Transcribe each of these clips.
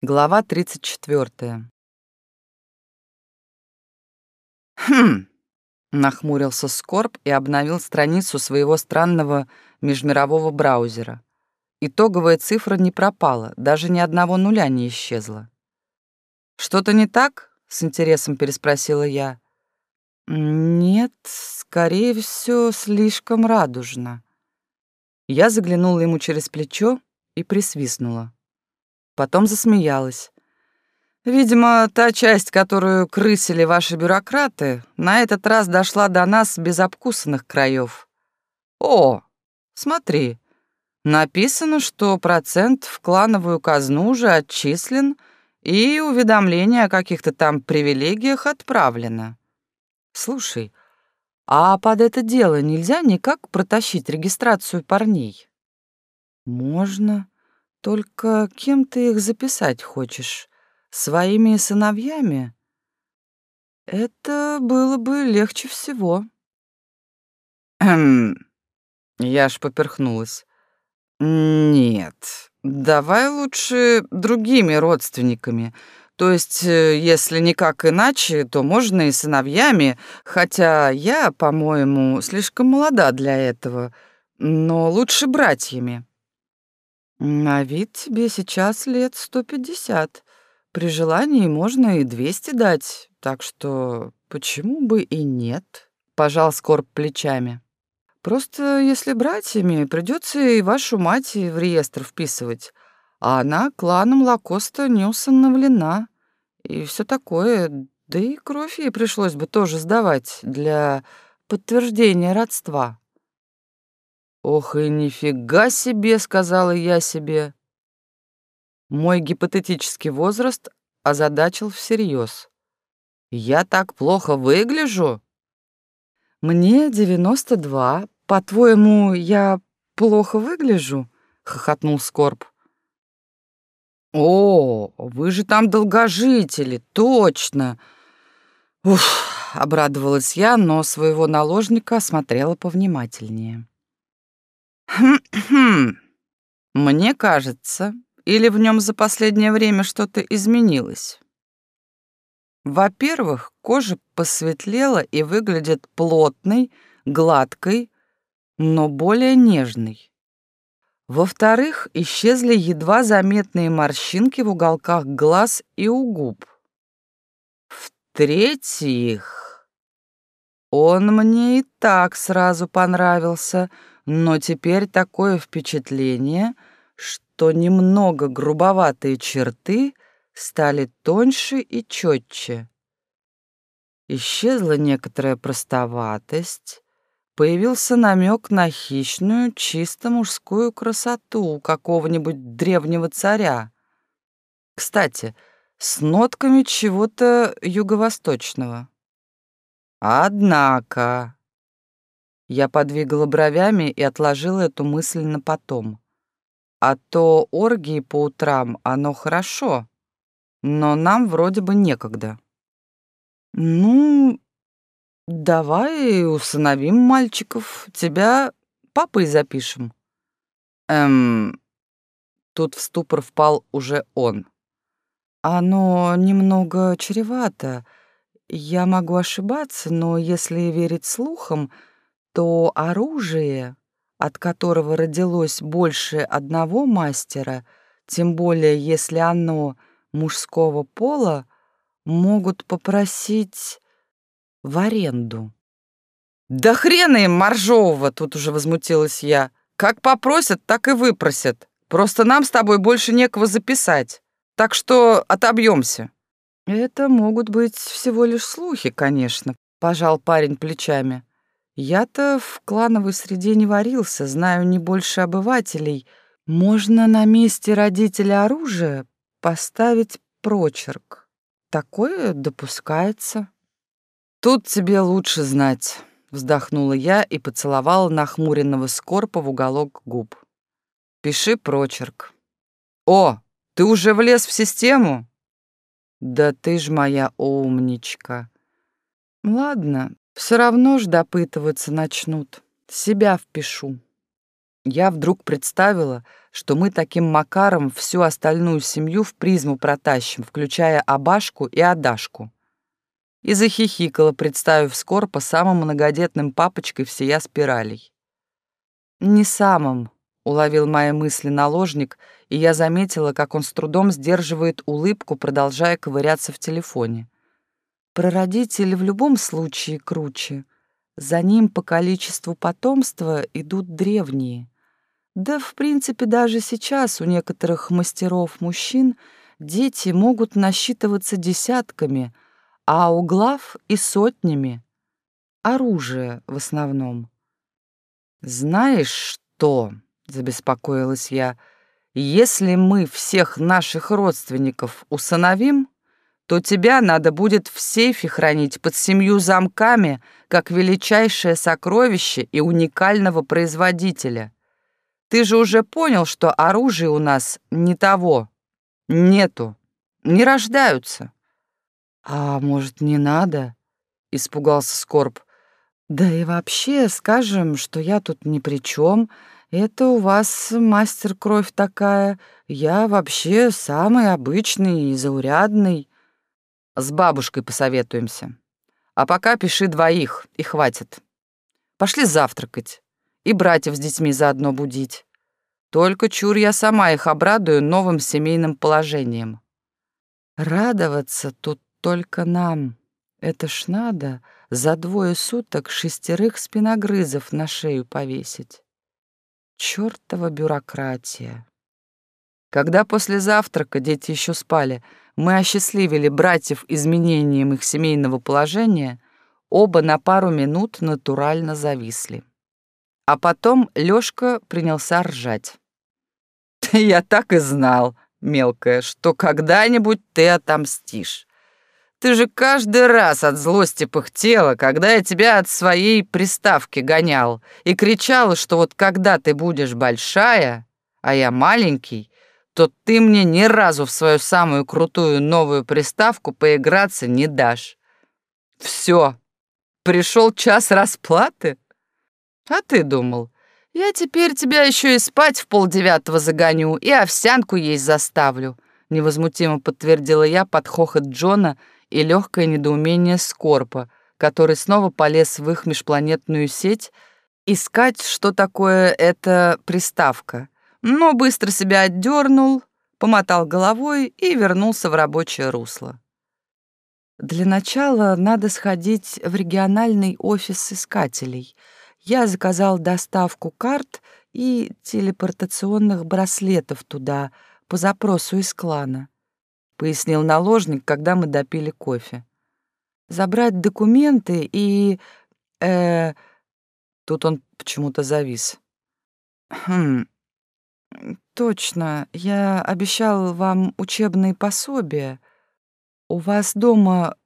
Глава 34. «Хм!» — нахмурился Скорб и обновил страницу своего странного межмирового браузера. Итоговая цифра не пропала, даже ни одного нуля не исчезла. «Что-то не так?» — с интересом переспросила я. «Нет, скорее всего, слишком радужно». Я заглянула ему через плечо и присвистнула. Потом засмеялась. Видимо, та часть, которую крысили ваши бюрократы, на этот раз дошла до нас без обкусанных краев. О, смотри, написано, что процент в клановую казну уже отчислен, и уведомление о каких-то там привилегиях отправлено. Слушай, а под это дело нельзя никак протащить регистрацию парней? Можно. Только кем ты их записать хочешь? Своими сыновьями? Это было бы легче всего. Эм, я аж поперхнулась. Нет, давай лучше другими родственниками. То есть, э, если никак иначе, то можно и сыновьями, хотя я, по-моему, слишком молода для этого, но лучше братьями. На вид тебе сейчас лет сто пятьдесят. При желании можно и двести дать, так что почему бы и нет?» Пожал Скорб плечами. «Просто если братьями, придется и вашу мать в реестр вписывать, а она кланом Лакоста не усыновлена, и все такое, да и кровь ей пришлось бы тоже сдавать для подтверждения родства». «Ох и нифига себе!» — сказала я себе. Мой гипотетический возраст озадачил всерьез. «Я так плохо выгляжу?» «Мне девяносто два. По-твоему, я плохо выгляжу?» — хохотнул Скорб. «О, вы же там долгожители, точно!» Уф, обрадовалась я, но своего наложника осмотрела повнимательнее. Хм-хм. Мне кажется, или в нем за последнее время что-то изменилось. Во-первых, кожа посветлела и выглядит плотной, гладкой, но более нежной. Во-вторых, исчезли едва заметные морщинки в уголках глаз и у губ. В-третьих, он мне и так сразу понравился — но теперь такое впечатление, что немного грубоватые черты стали тоньше и четче. Исчезла некоторая простоватость, появился намек на хищную, чисто мужскую красоту какого-нибудь древнего царя. Кстати, с нотками чего-то юго-восточного. Однако я подвигала бровями и отложила эту мысль на потом. А то оргии по утрам, оно хорошо, но нам вроде бы некогда. Ну, давай усыновим мальчиков, тебя папой запишем. Эм, тут в ступор впал уже он. Оно немного чревато. Я могу ошибаться, но если верить слухам, то оружие, от которого родилось больше одного мастера, тем более если оно мужского пола, могут попросить в аренду. «Да хрена им моржового!» — тут уже возмутилась я. «Как попросят, так и выпросят. Просто нам с тобой больше некого записать. Так что отобьемся». «Это могут быть всего лишь слухи, конечно», — пожал парень плечами. Я-то в клановой среде не варился, знаю не больше обывателей. Можно на месте родителя оружия поставить прочерк. Такое допускается. Тут тебе лучше знать, вздохнула я и поцеловала нахмуренного скорпа в уголок губ. Пиши прочерк. О, ты уже влез в систему? Да ты ж моя умничка. Ладно, все равно ж допытываться начнут. Себя впишу. Я вдруг представила, что мы таким макаром всю остальную семью в призму протащим, включая Абашку и Адашку. И захихикала, представив Скорпа самым многодетным папочкой всея спиралей. «Не самым», — уловил мои мысли наложник, и я заметила, как он с трудом сдерживает улыбку, продолжая ковыряться в телефоне. Прародитель в любом случае круче. За ним по количеству потомства идут древние. Да, в принципе, даже сейчас у некоторых мастеров-мужчин дети могут насчитываться десятками, а у глав и сотнями. Оружие в основном. «Знаешь что?» — забеспокоилась я. «Если мы всех наших родственников усыновим, то тебя надо будет в сейфе хранить под семью замками, как величайшее сокровище и уникального производителя. Ты же уже понял, что оружия у нас не того. Нету. Не рождаются. А может, не надо? Испугался Скорб. Да и вообще, скажем, что я тут ни при чем. Это у вас мастер-кровь такая. Я вообще самый обычный и заурядный. С бабушкой посоветуемся. А пока пиши двоих, и хватит. Пошли завтракать. И братьев с детьми заодно будить. Только чур я сама их обрадую новым семейным положением. Радоваться тут только нам. Это ж надо за двое суток шестерых спиногрызов на шею повесить. Чёртова бюрократия. Когда после завтрака дети еще спали, мы осчастливили братьев изменением их семейного положения, оба на пару минут натурально зависли. А потом Лёшка принялся ржать. «Я так и знал, мелкая, что когда-нибудь ты отомстишь. Ты же каждый раз от злости пыхтела, когда я тебя от своей приставки гонял и кричала, что вот когда ты будешь большая, а я маленький, то ты мне ни разу в свою самую крутую новую приставку поиграться не дашь. Все, пришел час расплаты? А ты думал, я теперь тебя еще и спать в полдевятого загоню и овсянку есть заставлю, невозмутимо подтвердила я под хохот Джона и легкое недоумение Скорпа, который снова полез в их межпланетную сеть искать, что такое эта приставка — но быстро себя отдернул, помотал головой и вернулся в рабочее русло. Для начала надо сходить в региональный офис искателей. Я заказал доставку карт и телепортационных браслетов туда по запросу из клана, пояснил наложник, когда мы допили кофе. Забрать документы и... Э, тут он почему-то завис. Хм, «Точно, я обещал вам учебные пособия. У вас дома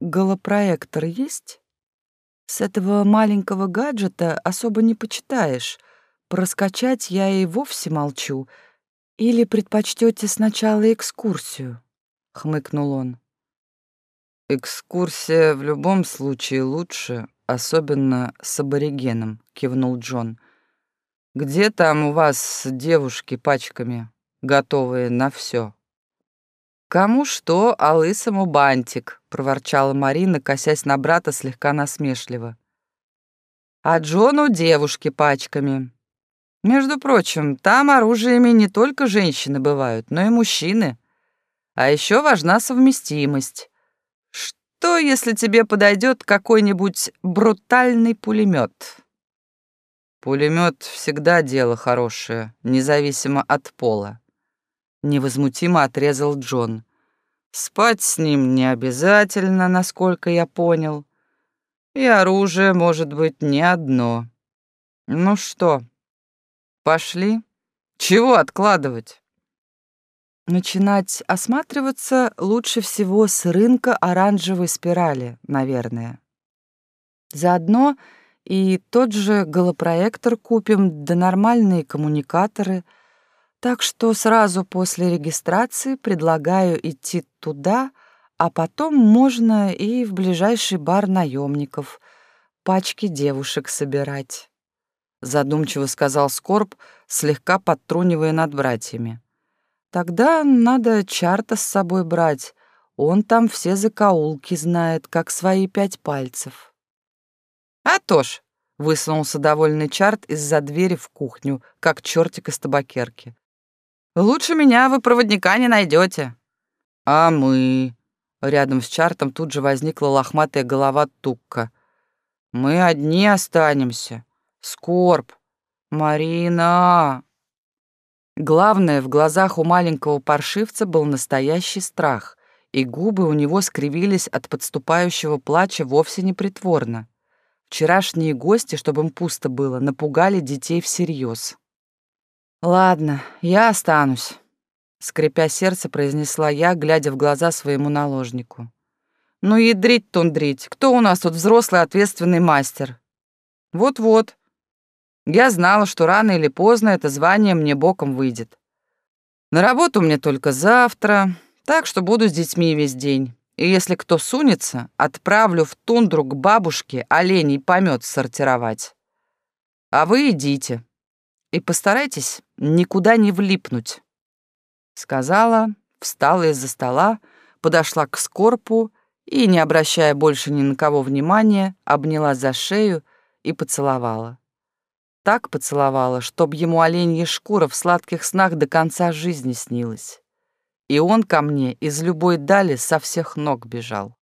голопроектор есть? С этого маленького гаджета особо не почитаешь. Проскачать я и вовсе молчу. Или предпочтете сначала экскурсию?» — хмыкнул он. «Экскурсия в любом случае лучше, особенно с аборигеном», — кивнул Джон. — где там у вас девушки пачками, готовые на все? Кому что, а лысому бантик, проворчала Марина, косясь на брата слегка насмешливо. А Джону девушки пачками. Между прочим, там оружиями не только женщины бывают, но и мужчины. А еще важна совместимость. Что, если тебе подойдет какой-нибудь брутальный пулемет? Пулемет всегда дело хорошее, независимо от пола. Невозмутимо отрезал Джон. Спать с ним не обязательно, насколько я понял. И оружие может быть не одно. Ну что, пошли? Чего откладывать? Начинать осматриваться лучше всего с рынка оранжевой спирали, наверное. Заодно и тот же голопроектор купим, да нормальные коммуникаторы. Так что сразу после регистрации предлагаю идти туда, а потом можно и в ближайший бар наемников, пачки девушек собирать. задумчиво сказал Скорб, слегка подтрунивая над братьями. Тогда надо Чарта с собой брать. Он там все закоулки знает, как свои пять пальцев. А то ж, высунулся довольный Чарт из-за двери в кухню, как чертик из табакерки. Лучше меня вы проводника не найдете. А мы... Рядом с Чартом тут же возникла лохматая голова Тукка. Мы одни останемся. Скорб. Марина. Главное, в глазах у маленького паршивца был настоящий страх, и губы у него скривились от подступающего плача вовсе не притворно. Вчерашние гости, чтобы им пусто было, напугали детей всерьез. «Ладно, я останусь», — скрипя сердце, произнесла я, глядя в глаза своему наложнику. «Ну, ядрить тундрить, кто у нас тут взрослый ответственный мастер?» «Вот-вот. Я знала, что рано или поздно это звание мне боком выйдет. На работу мне только завтра, так что буду с детьми весь день. И если кто сунется, отправлю в тундру к бабушке оленей помет сортировать. А вы идите. И постарайтесь никуда не влипнуть. Сказала, встала из-за стола, подошла к скорпу и, не обращая больше ни на кого внимания, обняла за шею и поцеловала. Так поцеловала, чтоб ему оленья шкура в сладких снах до конца жизни снилась и он ко мне из любой дали со всех ног бежал.